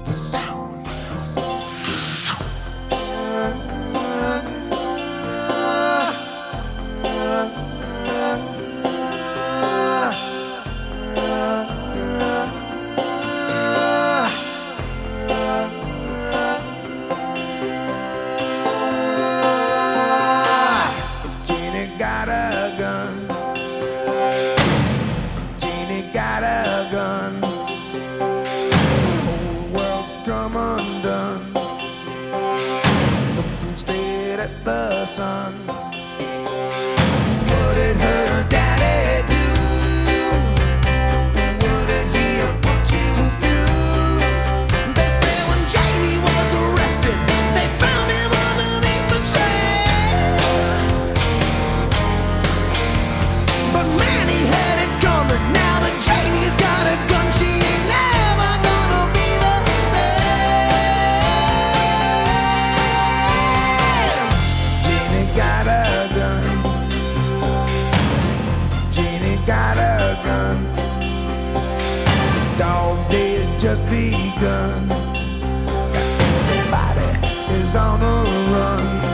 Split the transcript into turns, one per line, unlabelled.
the sound. sun. just begun. Everybody is on a run.